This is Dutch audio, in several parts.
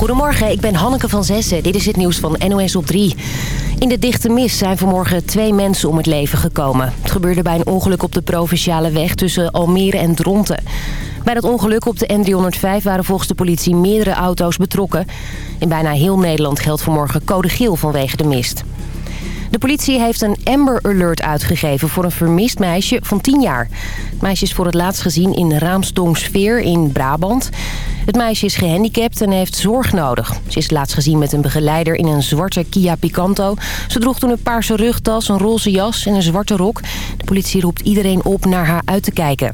Goedemorgen, ik ben Hanneke van Zessen. Dit is het nieuws van NOS op 3. In de dichte mist zijn vanmorgen twee mensen om het leven gekomen. Het gebeurde bij een ongeluk op de provinciale weg tussen Almere en Dronten. Bij dat ongeluk op de N305 waren volgens de politie meerdere auto's betrokken. In bijna heel Nederland geldt vanmorgen code geel vanwege de mist. De politie heeft een Amber Alert uitgegeven voor een vermist meisje van 10 jaar. Het meisje is voor het laatst gezien in Raamsdongsfeer in Brabant. Het meisje is gehandicapt en heeft zorg nodig. Ze is laatst gezien met een begeleider in een zwarte Kia Picanto. Ze droeg toen een paarse rugtas, een roze jas en een zwarte rok. De politie roept iedereen op naar haar uit te kijken.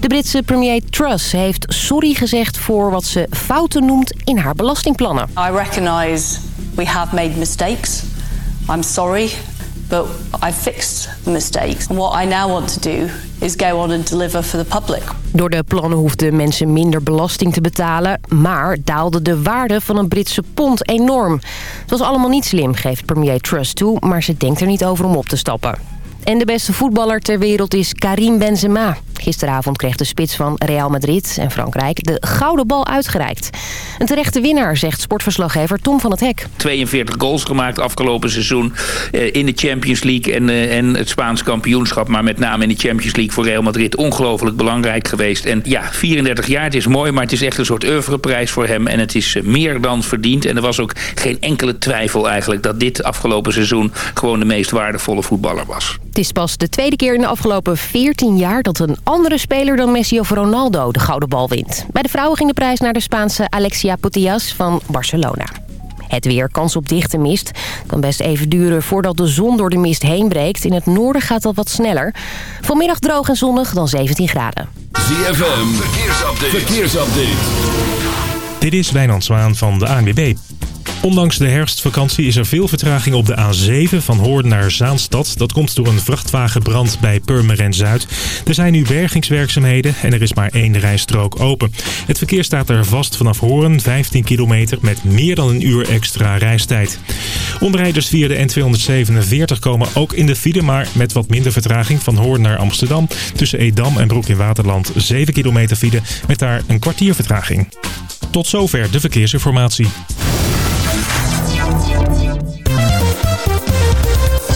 De Britse premier Truss heeft sorry gezegd voor wat ze fouten noemt in haar belastingplannen. I recognize we have made mistakes. I'm sorry, but I fixed the mistakes. what I now want to do is go on and deliver for the public. Door de plannen hoefden mensen minder belasting te betalen... maar daalde de waarde van een Britse pond enorm. Het was allemaal niet slim, geeft premier Truss toe... maar ze denkt er niet over om op te stappen. En de beste voetballer ter wereld is Karim Benzema. Gisteravond kreeg de spits van Real Madrid en Frankrijk de gouden bal uitgereikt. Een terechte winnaar, zegt sportverslaggever Tom van het Hek. 42 goals gemaakt afgelopen seizoen eh, in de Champions League eh, en, het Spaans kampioenschap. Maar met name in de Champions League voor Real Madrid ongelooflijk belangrijk geweest. En ja, 34 jaar, het is mooi, maar het is echt een soort prijs voor hem. En het is eh, meer dan verdiend. En er was ook geen enkele twijfel eigenlijk dat dit afgelopen seizoen gewoon de meest waardevolle voetballer was. Het is pas de tweede keer in de afgelopen 14 jaar dat een andere speler dan Messi of Ronaldo de gouden bal wint. Bij de vrouwen ging de prijs naar de Spaanse Alexia Putellas van Barcelona. Het weer, kans op dichte mist. Kan best even duren voordat de zon door de mist heen breekt. In het noorden gaat dat wat sneller. Vanmiddag droog en zonnig, dan 17 graden. ZFM, verkeersupdate. verkeersupdate. Dit is Wijnand Zwaan van de ANWB. Ondanks de herfstvakantie is er veel vertraging op de A7 van Hoorn naar Zaanstad. Dat komt door een vrachtwagenbrand bij Purmerend Zuid. Er zijn nu bergingswerkzaamheden en er is maar één rijstrook open. Het verkeer staat er vast vanaf Hoorn, 15 kilometer, met meer dan een uur extra reistijd. Omrijders via de N247 komen ook in de file, maar met wat minder vertraging van Hoorn naar Amsterdam. Tussen Edam en Broek in Waterland 7 kilometer file, met daar een kwartier vertraging. Tot zover de verkeersinformatie.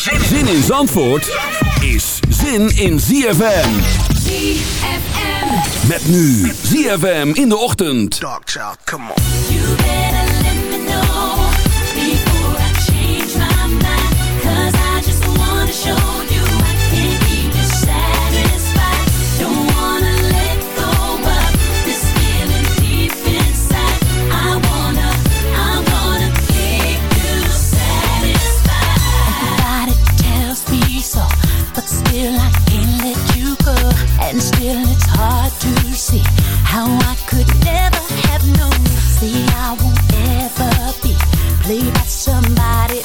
Zin in Zandvoort is zin in ZFM. ZFM. Met nu ZFM in de ochtend. Dark child, come on. God knows. See, I won't ever be played by somebody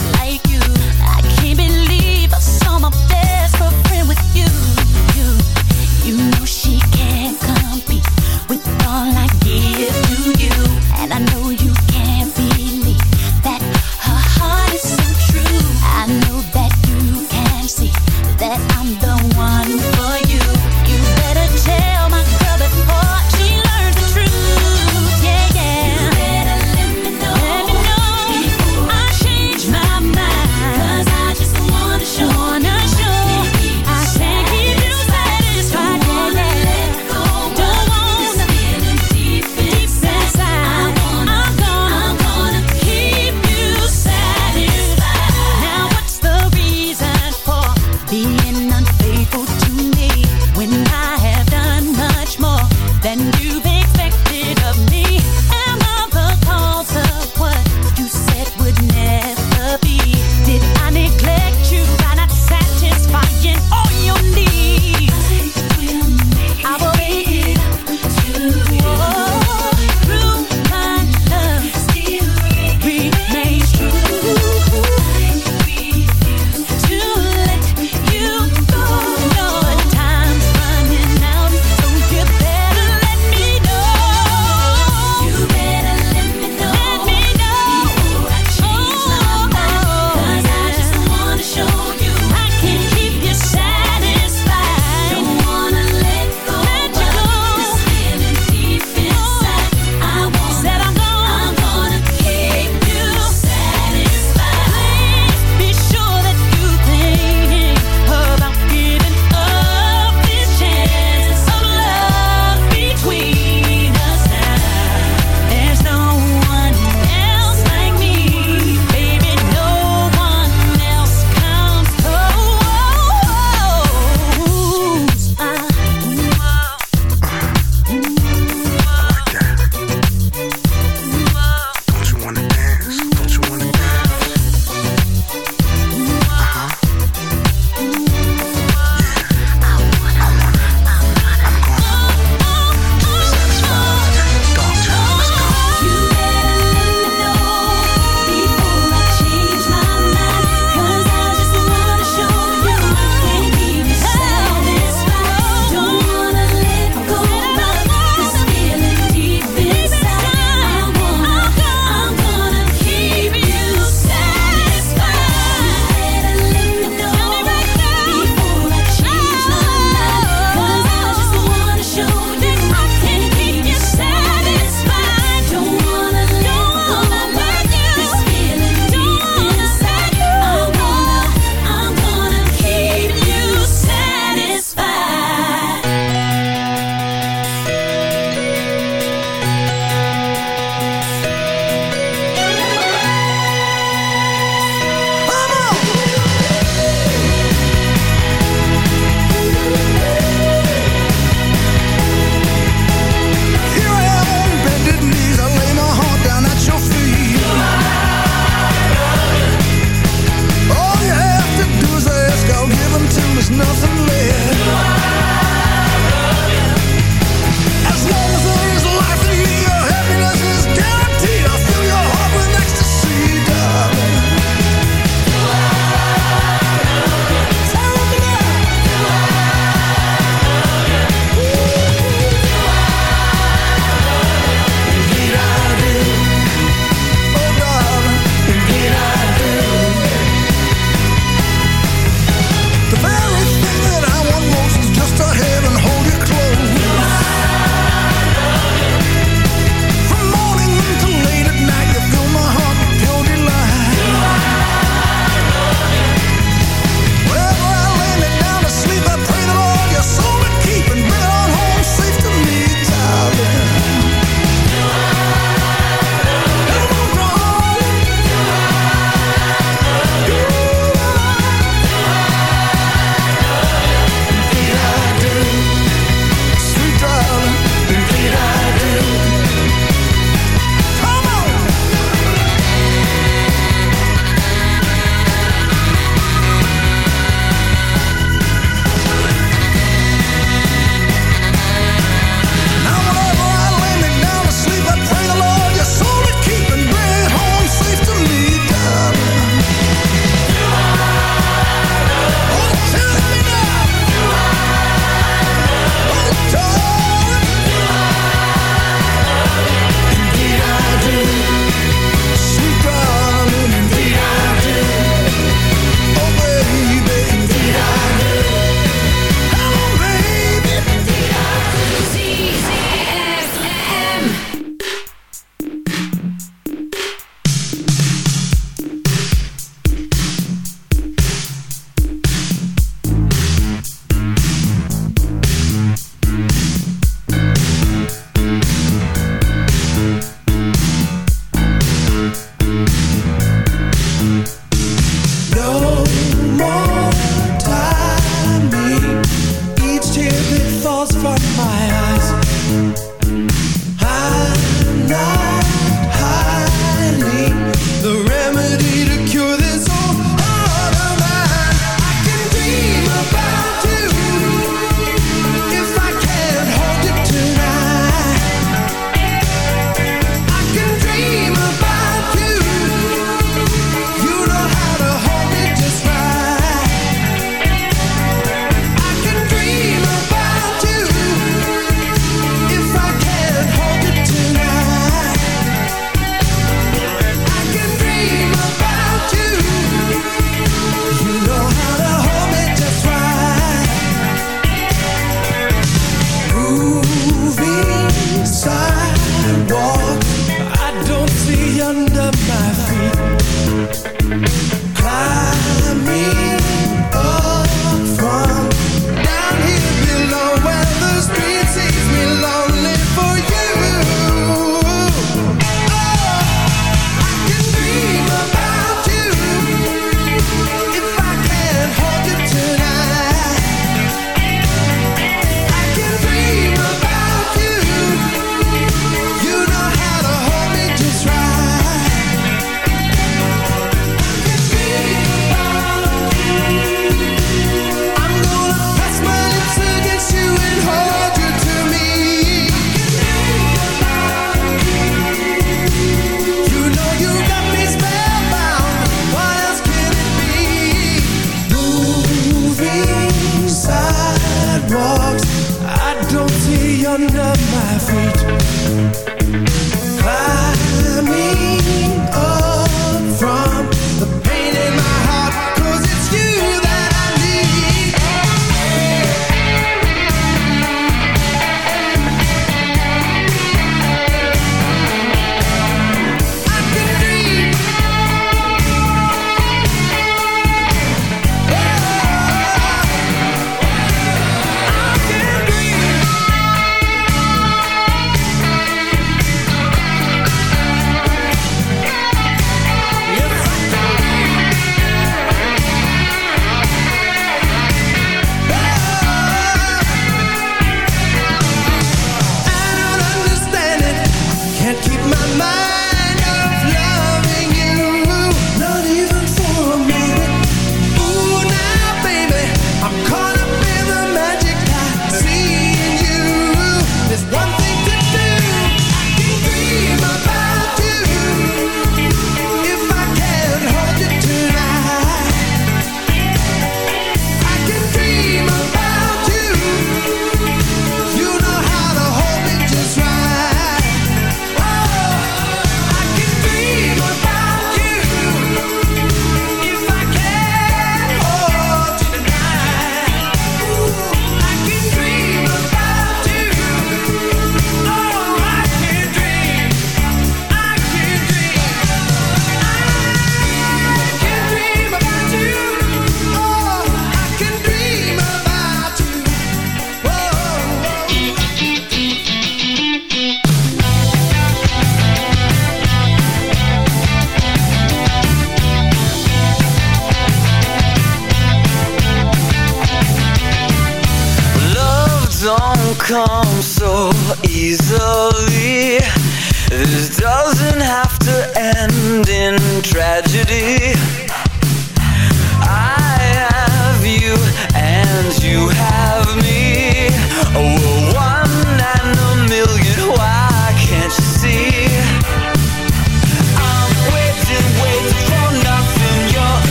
come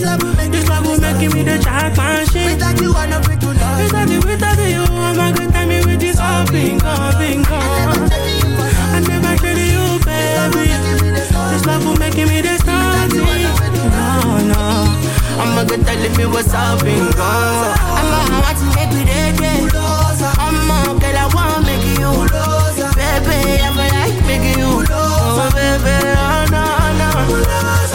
this love will make This love will make me the jack man shit Without you, I know we do not Without you, without you, I'm a good time with this all bingo, bingo I never tell you, baby This love will make me the star No, no I'm a good time with me what's all bingo I'm a hot to make me the day I'm a girl, I want make you Baby, I'm a like make you Oh, baby, oh, no, no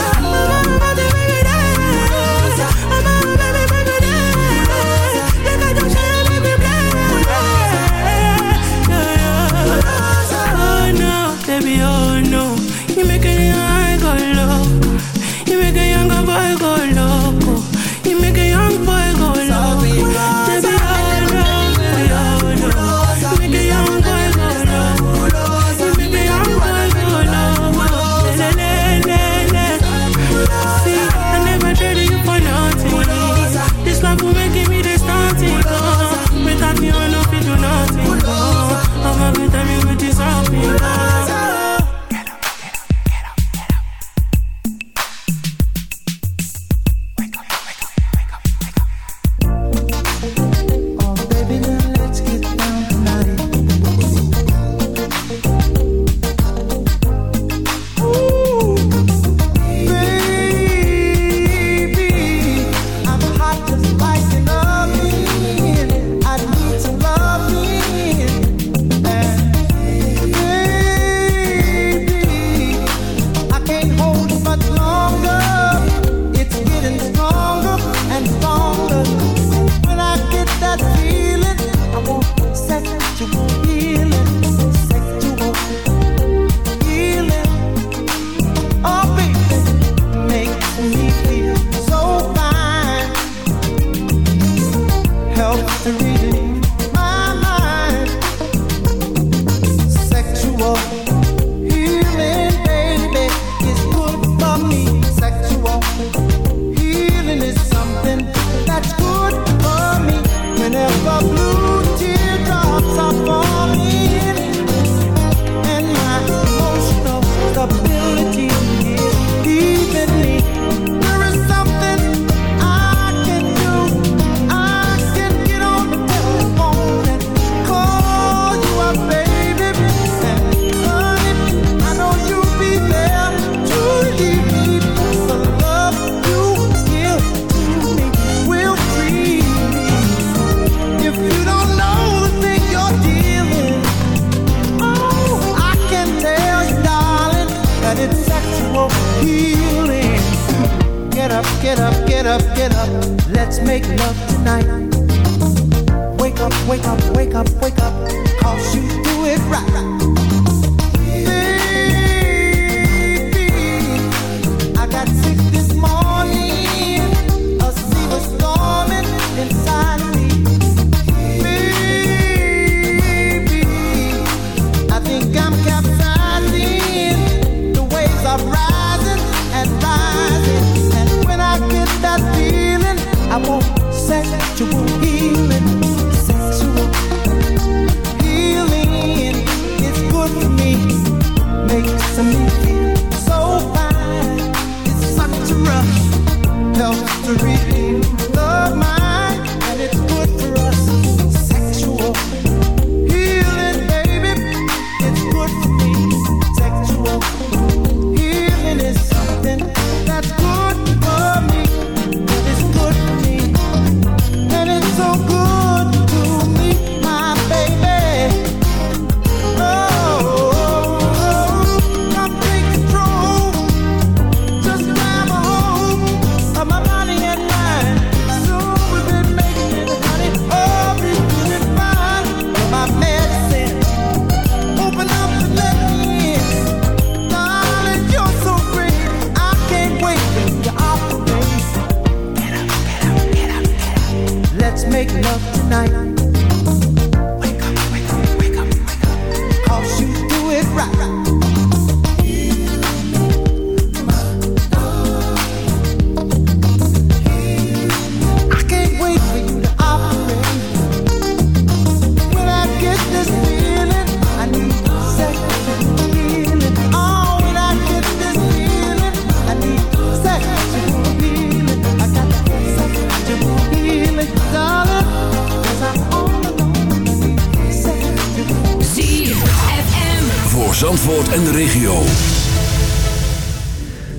Zandvoort en de regio.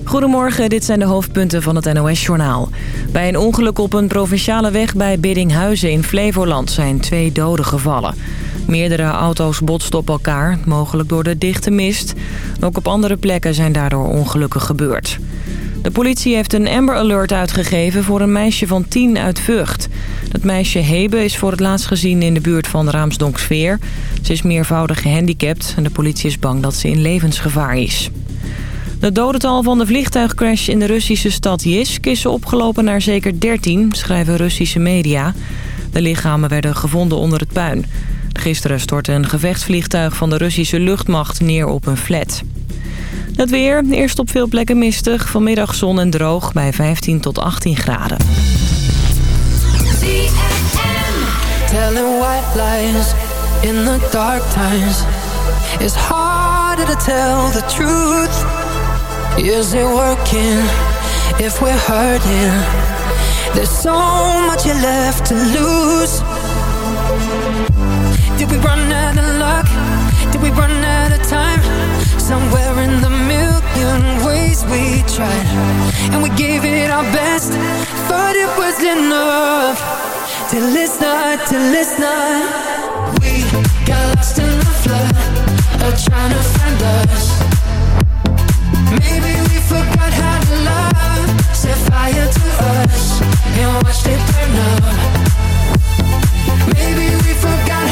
Goedemorgen, dit zijn de hoofdpunten van het NOS-journaal. Bij een ongeluk op een provinciale weg bij Biddinghuizen in Flevoland zijn twee doden gevallen. Meerdere auto's botsten op elkaar, mogelijk door de dichte mist. Ook op andere plekken zijn daardoor ongelukken gebeurd. De politie heeft een Amber Alert uitgegeven voor een meisje van 10 uit Vught. Dat meisje Hebe is voor het laatst gezien in de buurt van Raamsdonksveer. Ze is meervoudig gehandicapt en de politie is bang dat ze in levensgevaar is. Het dodental van de vliegtuigcrash in de Russische stad Jisk is opgelopen naar zeker 13, schrijven Russische media. De lichamen werden gevonden onder het puin. Gisteren stortte een gevechtsvliegtuig van de Russische luchtmacht neer op een flat. Het weer, eerst op veel plekken mistig. Vanmiddag zon en droog bij 15 tot 18 graden. in left to lose we luck? we million ways we tried And we gave it our best Thought it was enough Till listen, to till We got lost in the flood Of trying to find us Maybe we forgot how to love Set fire to us And watched it burn up Maybe we forgot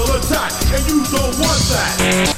and you don't want that.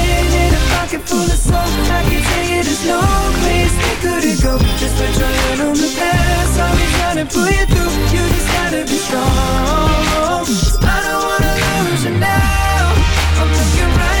pocket full of soap. I can tell you there's no place they couldn't go. Just put your hand on the past. I'm Always trying to pull you through. You just gotta be strong. I don't wanna lose you now. I'm looking right.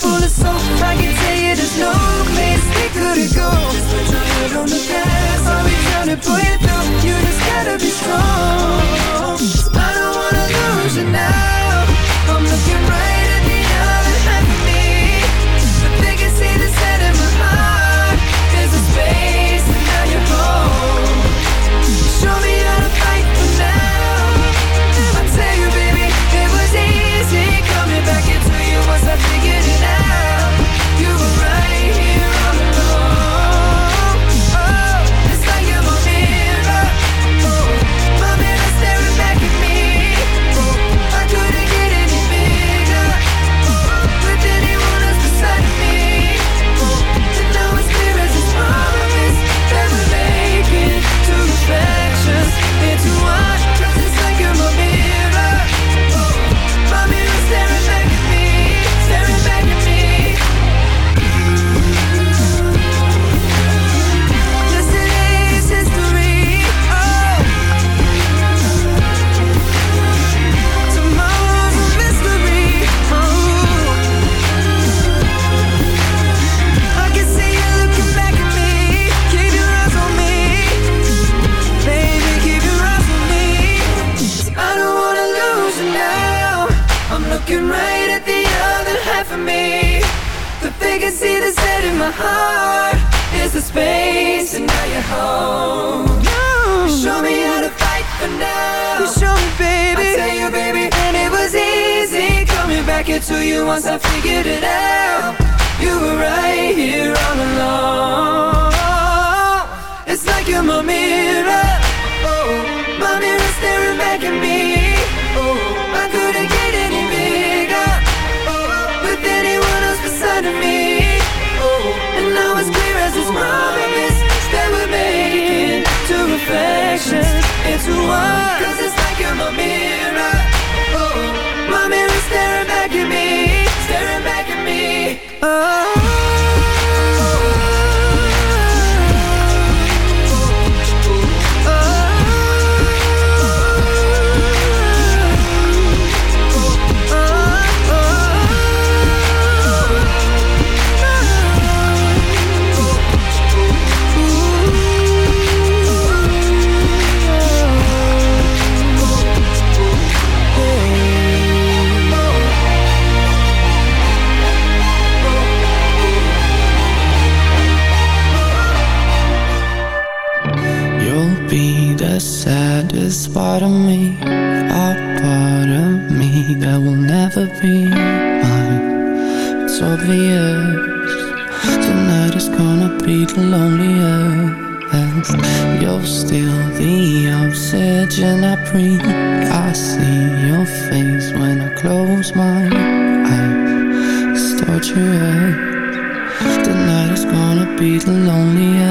full of soul, I can tell you there's no place we couldn't go. Just put your head on the past. I'll be trying to pull you You just gotta be strong. heart is the space and now you're home you, you show me how to fight for now You show me, baby I tell you, baby, and it was easy Coming back into you once I figured it out You were right here all along It's like you're my mirror oh, my mirror staring back at me oh, I couldn't get any bigger oh, with anyone else beside of me reflection into one Cause it's like you're my mirror Oh, my mirror staring back at me Staring back at me Oh be mine It's obvious Tonight is gonna be the loneliest You're still the oxygen I breathe I see your face when I close my eyes It's torture Tonight is gonna be the loneliest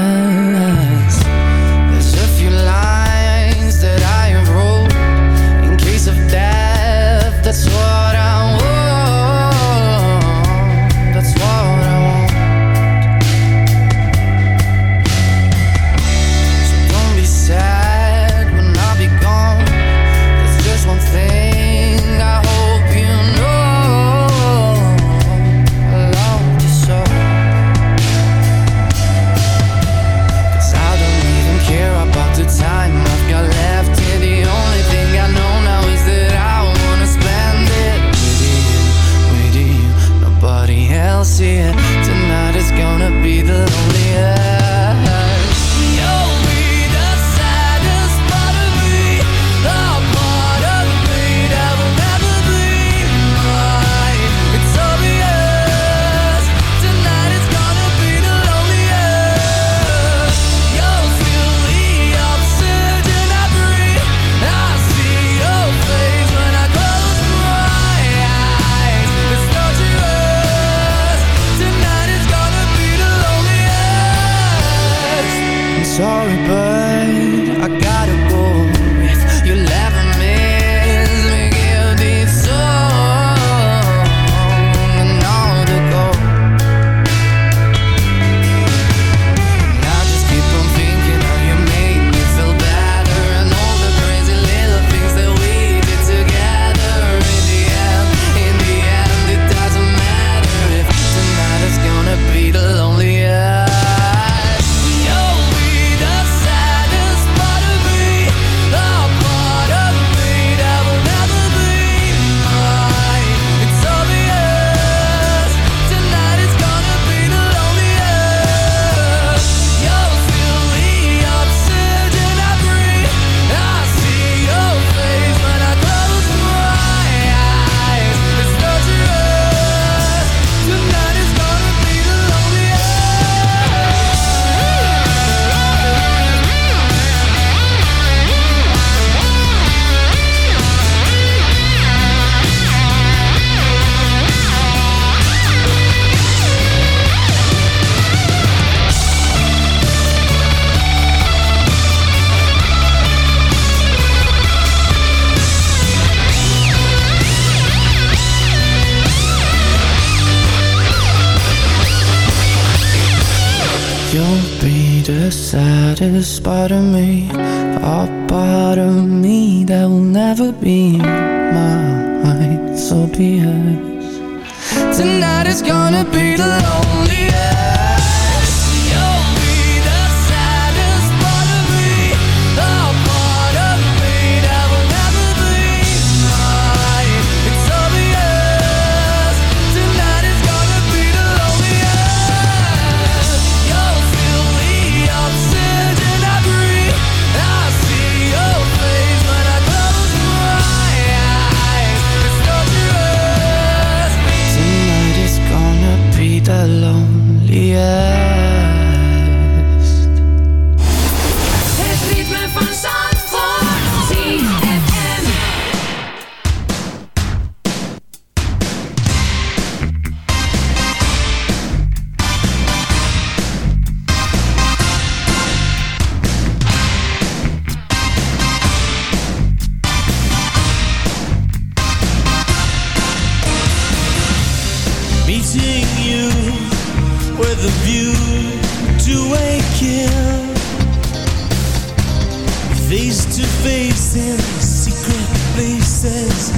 face to face in secret places.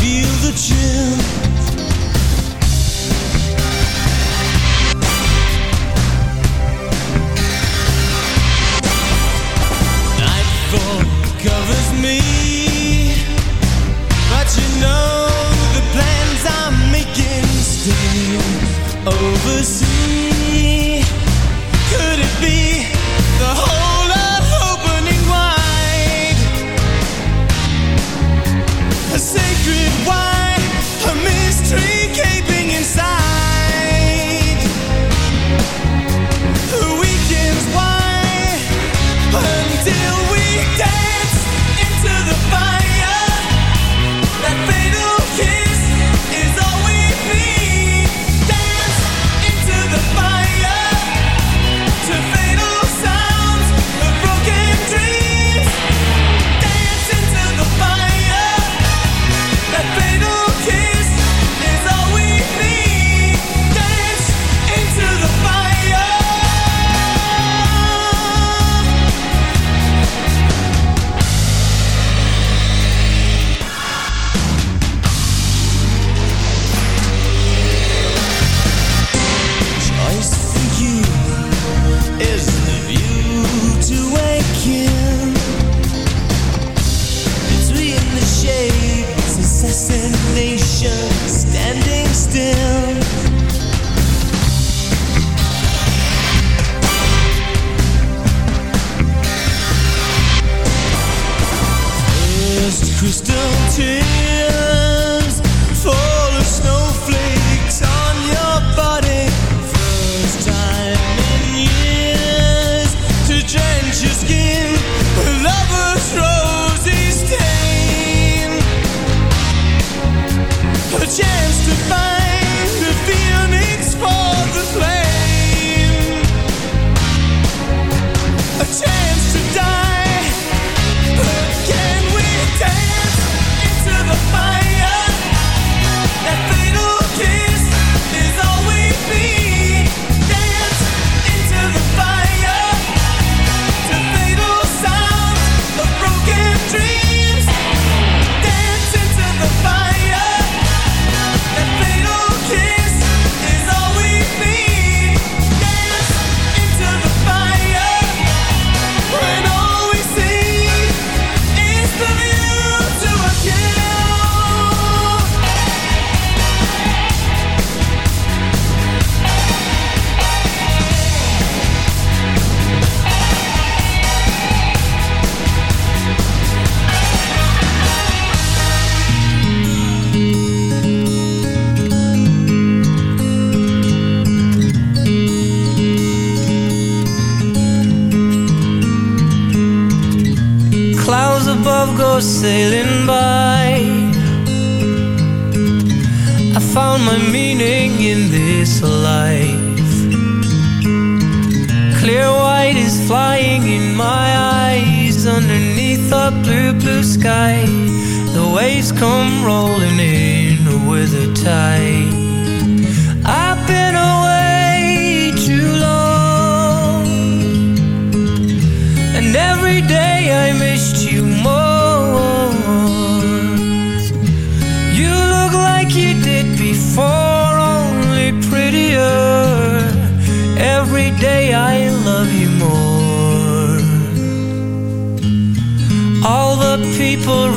Feel the chill.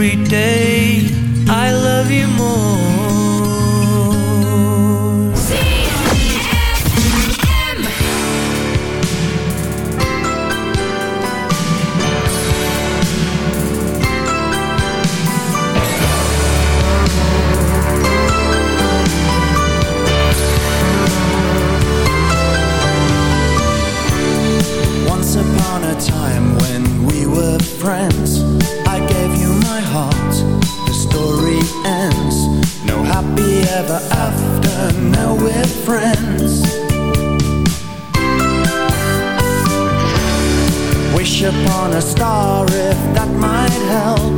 every day upon a star if that might help